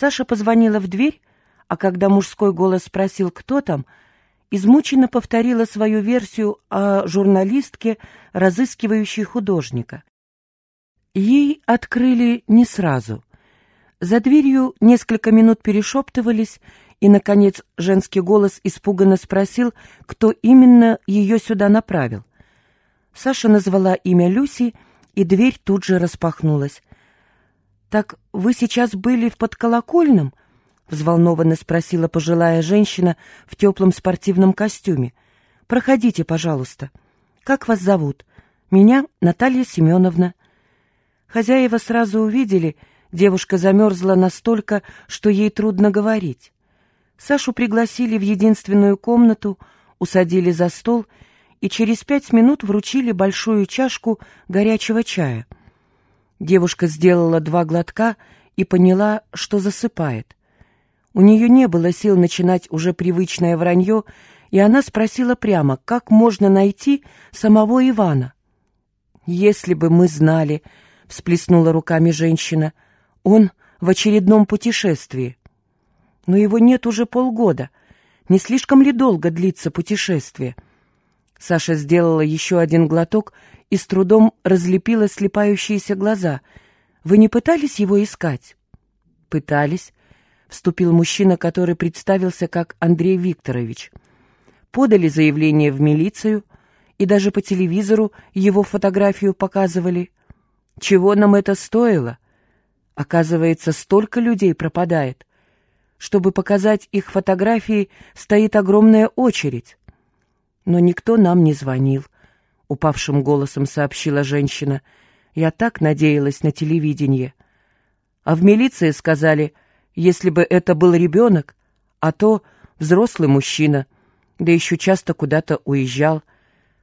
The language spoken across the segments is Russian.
Саша позвонила в дверь, а когда мужской голос спросил, кто там, измученно повторила свою версию о журналистке, разыскивающей художника. Ей открыли не сразу. За дверью несколько минут перешептывались, и, наконец, женский голос испуганно спросил, кто именно ее сюда направил. Саша назвала имя Люси, и дверь тут же распахнулась. «Так вы сейчас были в подколокольном?» — взволнованно спросила пожилая женщина в теплом спортивном костюме. «Проходите, пожалуйста. Как вас зовут?» «Меня Наталья Семеновна». Хозяева сразу увидели, девушка замерзла настолько, что ей трудно говорить. Сашу пригласили в единственную комнату, усадили за стол и через пять минут вручили большую чашку горячего чая — Девушка сделала два глотка и поняла, что засыпает. У нее не было сил начинать уже привычное вранье, и она спросила прямо, как можно найти самого Ивана. «Если бы мы знали», — всплеснула руками женщина, — «он в очередном путешествии». «Но его нет уже полгода. Не слишком ли долго длится путешествие?» Саша сделала еще один глоток и с трудом разлепила слепающиеся глаза. «Вы не пытались его искать?» «Пытались», — вступил мужчина, который представился как Андрей Викторович. «Подали заявление в милицию, и даже по телевизору его фотографию показывали. Чего нам это стоило? Оказывается, столько людей пропадает. Чтобы показать их фотографии, стоит огромная очередь. Но никто нам не звонил упавшим голосом сообщила женщина. Я так надеялась на телевидение. А в милиции сказали, если бы это был ребенок, а то взрослый мужчина, да еще часто куда-то уезжал.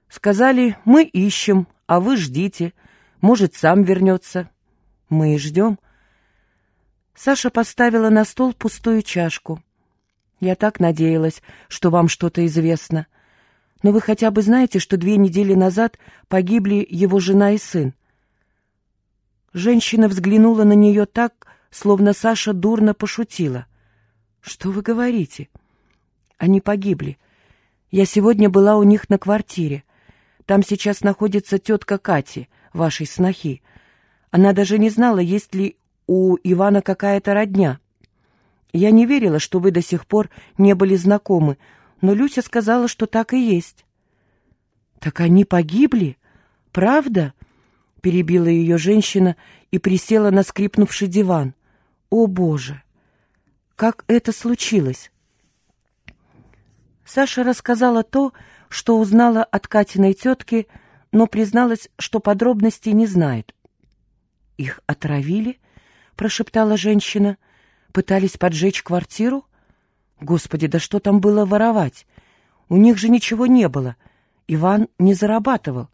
Сказали, мы ищем, а вы ждите, может, сам вернется. Мы и ждем. Саша поставила на стол пустую чашку. Я так надеялась, что вам что-то известно. Но вы хотя бы знаете, что две недели назад погибли его жена и сын?» Женщина взглянула на нее так, словно Саша дурно пошутила. «Что вы говорите?» «Они погибли. Я сегодня была у них на квартире. Там сейчас находится тетка Кати, вашей снохи. Она даже не знала, есть ли у Ивана какая-то родня. Я не верила, что вы до сих пор не были знакомы, но Люся сказала, что так и есть. «Так они погибли? Правда?» — перебила ее женщина и присела на скрипнувший диван. «О, Боже! Как это случилось?» Саша рассказала то, что узнала от Катиной тетки, но призналась, что подробностей не знает. «Их отравили?» — прошептала женщина. «Пытались поджечь квартиру?» Господи, да что там было воровать? У них же ничего не было. Иван не зарабатывал.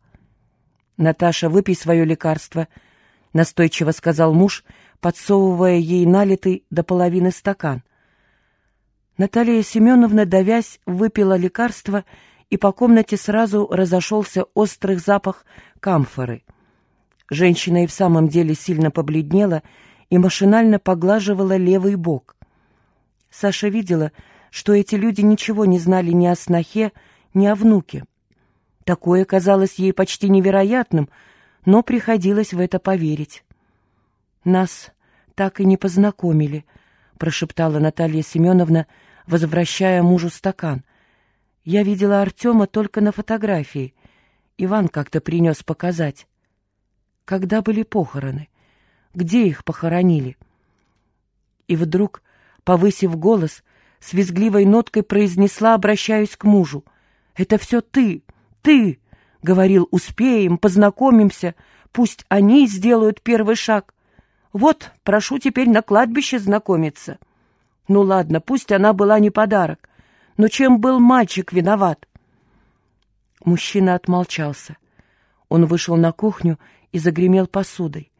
«Наташа, выпей свое лекарство», — настойчиво сказал муж, подсовывая ей налитый до половины стакан. Наталья Семеновна, давясь, выпила лекарство, и по комнате сразу разошелся острый запах камфоры. Женщина и в самом деле сильно побледнела и машинально поглаживала левый бок. Саша видела, что эти люди ничего не знали ни о снохе, ни о внуке. Такое казалось ей почти невероятным, но приходилось в это поверить. «Нас так и не познакомили», — прошептала Наталья Семеновна, возвращая мужу стакан. «Я видела Артема только на фотографии. Иван как-то принес показать. Когда были похороны? Где их похоронили?» И вдруг повысив голос, с визгливой ноткой произнесла, обращаясь к мужу. «Это все ты, ты!» — говорил, «успеем, познакомимся, пусть они сделают первый шаг. Вот, прошу теперь на кладбище знакомиться». Ну ладно, пусть она была не подарок, но чем был мальчик виноват? Мужчина отмолчался. Он вышел на кухню и загремел посудой.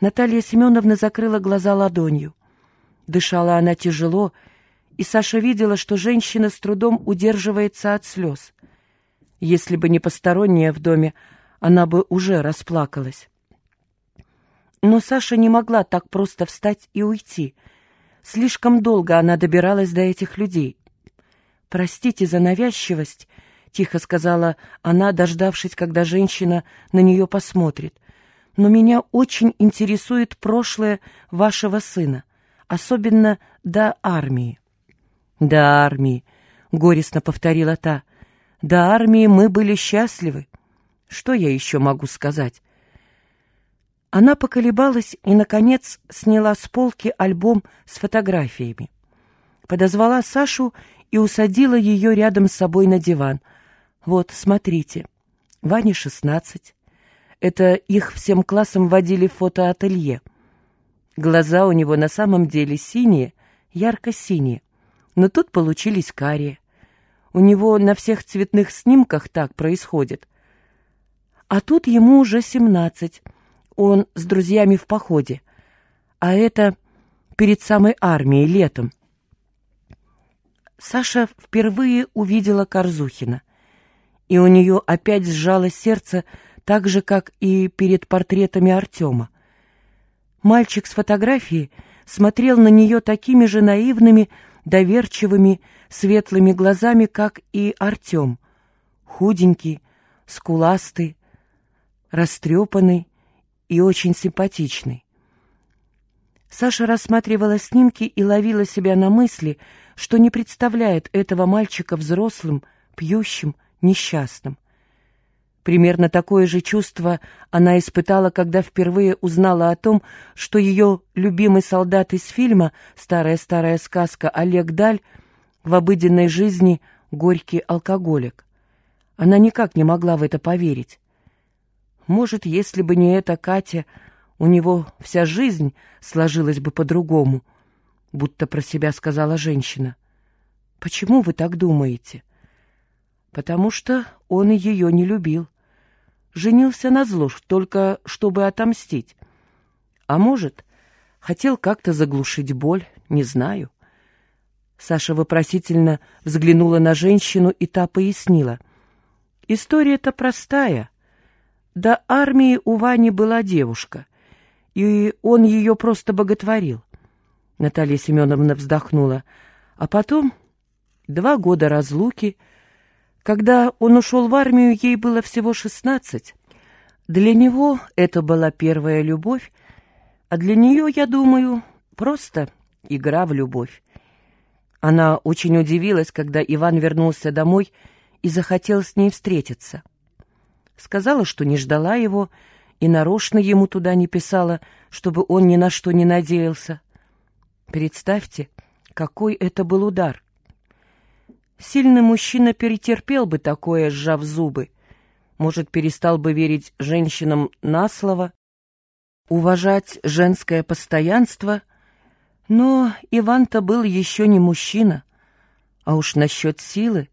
Наталья Семеновна закрыла глаза ладонью. Дышала она тяжело, и Саша видела, что женщина с трудом удерживается от слез. Если бы не посторонняя в доме, она бы уже расплакалась. Но Саша не могла так просто встать и уйти. Слишком долго она добиралась до этих людей. «Простите за навязчивость», — тихо сказала она, дождавшись, когда женщина на нее посмотрит. «Но меня очень интересует прошлое вашего сына, особенно до армии». «До армии», — горестно повторила та. «До армии мы были счастливы. Что я еще могу сказать?» Она поколебалась и, наконец, сняла с полки альбом с фотографиями. Подозвала Сашу и усадила ее рядом с собой на диван. «Вот, смотрите, Ване шестнадцать. Это их всем классом водили в фотоателье. Глаза у него на самом деле синие, ярко-синие, но тут получились карие. У него на всех цветных снимках так происходит. А тут ему уже семнадцать. Он с друзьями в походе. А это перед самой армией летом. Саша впервые увидела Корзухина, и у нее опять сжалось сердце так же, как и перед портретами Артема. Мальчик с фотографии смотрел на нее такими же наивными, доверчивыми, светлыми глазами, как и Артем. Худенький, скуластый, растрепанный и очень симпатичный. Саша рассматривала снимки и ловила себя на мысли, что не представляет этого мальчика взрослым, пьющим, несчастным. Примерно такое же чувство она испытала, когда впервые узнала о том, что ее любимый солдат из фильма «Старая-старая сказка» Олег Даль в обыденной жизни горький алкоголик. Она никак не могла в это поверить. Может, если бы не эта Катя, у него вся жизнь сложилась бы по-другому, будто про себя сказала женщина. Почему вы так думаете? Потому что он ее не любил. Женился на зло, только чтобы отомстить. А может, хотел как-то заглушить боль, не знаю. Саша вопросительно взглянула на женщину, и та пояснила. История-то простая — до армии у Вани была девушка, и он ее просто боготворил. Наталья Семеновна вздохнула. А потом два года разлуки. Когда он ушел в армию, ей было всего шестнадцать. Для него это была первая любовь, а для нее, я думаю, просто игра в любовь. Она очень удивилась, когда Иван вернулся домой и захотел с ней встретиться. Сказала, что не ждала его и нарочно ему туда не писала, чтобы он ни на что не надеялся. Представьте, какой это был удар. Сильный мужчина перетерпел бы такое, сжав зубы. Может, перестал бы верить женщинам на слово, уважать женское постоянство. Но Иван-то был еще не мужчина. А уж насчет силы...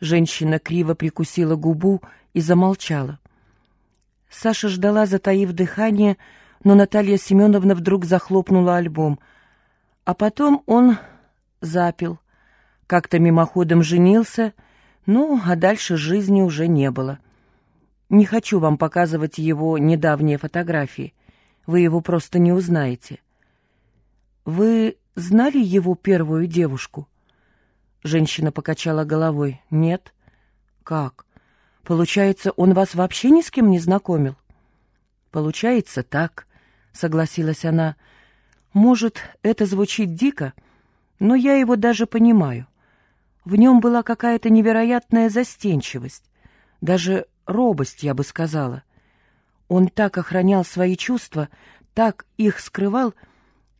Женщина криво прикусила губу и замолчала. Саша ждала, затаив дыхание, но Наталья Семеновна вдруг захлопнула альбом. А потом он запил. Как-то мимоходом женился, ну, а дальше жизни уже не было. Не хочу вам показывать его недавние фотографии. Вы его просто не узнаете. Вы знали его первую девушку? Женщина покачала головой. Нет. Как? Получается, он вас вообще ни с кем не знакомил? Получается так, согласилась она. Может, это звучит дико, но я его даже понимаю. В нем была какая-то невероятная застенчивость, даже робость, я бы сказала. Он так охранял свои чувства, так их скрывал,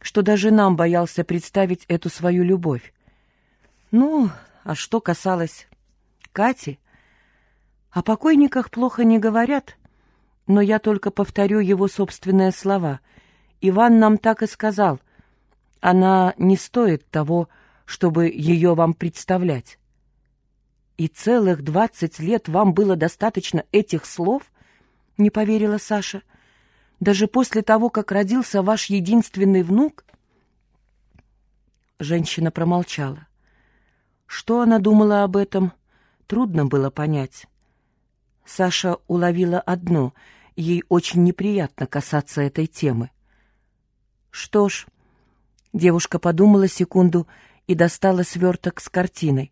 что даже нам боялся представить эту свою любовь. Ну, а что касалось Кати, о покойниках плохо не говорят, но я только повторю его собственные слова. Иван нам так и сказал. Она не стоит того, чтобы ее вам представлять. И целых двадцать лет вам было достаточно этих слов? Не поверила Саша. Даже после того, как родился ваш единственный внук? Женщина промолчала. Что она думала об этом, трудно было понять. Саша уловила одно — ей очень неприятно касаться этой темы. Что ж, Девушка подумала секунду и достала сверток с картиной.